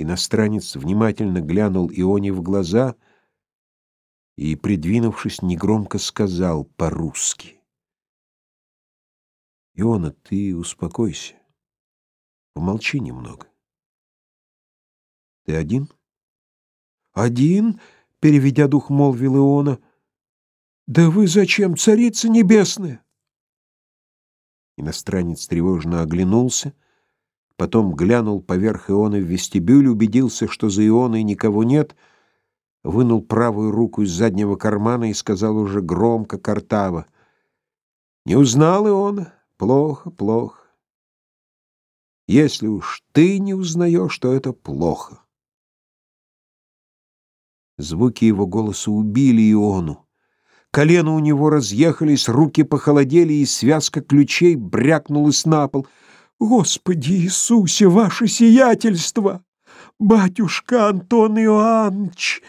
Иностранец внимательно глянул Ионе в глаза и, придвинувшись, негромко сказал по-русски. «Иона, ты успокойся. Помолчи немного. Ты один?» «Один?» — переведя дух, молвил Иона. «Да вы зачем, царица небесная?» Иностранец тревожно оглянулся — потом глянул поверх Ионы в вестибюль, убедился, что за Ионой никого нет, вынул правую руку из заднего кармана и сказал уже громко, картаво. «Не узнал Иона? Плохо, плохо. Если уж ты не узнаешь, то это плохо». Звуки его голоса убили Иону. Колено у него разъехались, руки похолодели, и связка ключей брякнулась на пол — Господи Иисусе, ваше сиятельство! Батюшка Антон Иоаннович!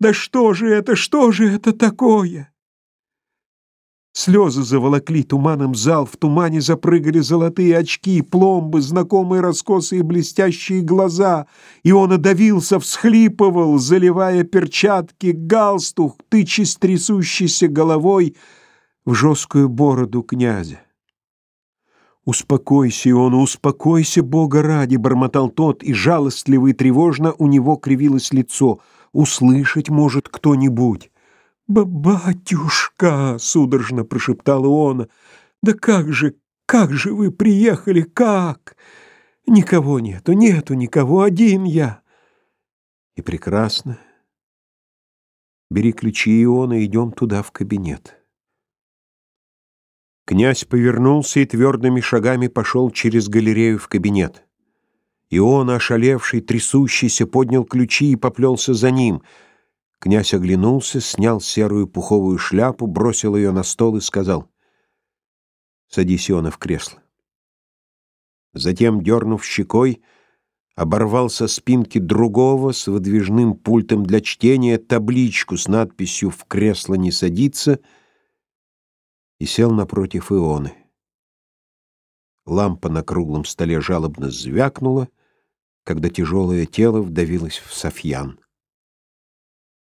Да что же это, что же это такое? Слезы заволокли туманом зал, в тумане запрыгали золотые очки, пломбы, знакомые раскосые блестящие глаза, и он одавился, всхлипывал, заливая перчатки, галстук, тычась трясущейся головой в жесткую бороду князя. «Успокойся, он, успокойся, Бога ради!» — бормотал тот, и жалостливо и тревожно у него кривилось лицо. «Услышать может кто-нибудь!» «Батюшка!» — судорожно прошептал он. «Да как же, как же вы приехали, как? Никого нету, нету никого, один я!» «И прекрасно. Бери ключи Иона, идем туда, в кабинет». Князь повернулся и твердыми шагами пошел через галерею в кабинет. И он, ошалевший, трясущийся, поднял ключи и поплелся за ним. Князь оглянулся, снял серую пуховую шляпу, бросил ее на стол и сказал, «Садись, Иона, в кресло». Затем, дернув щекой, оборвал со спинки другого с выдвижным пультом для чтения табличку с надписью «В кресло не садиться» и сел напротив Ионы. Лампа на круглом столе жалобно звякнула, когда тяжелое тело вдавилось в Софьян.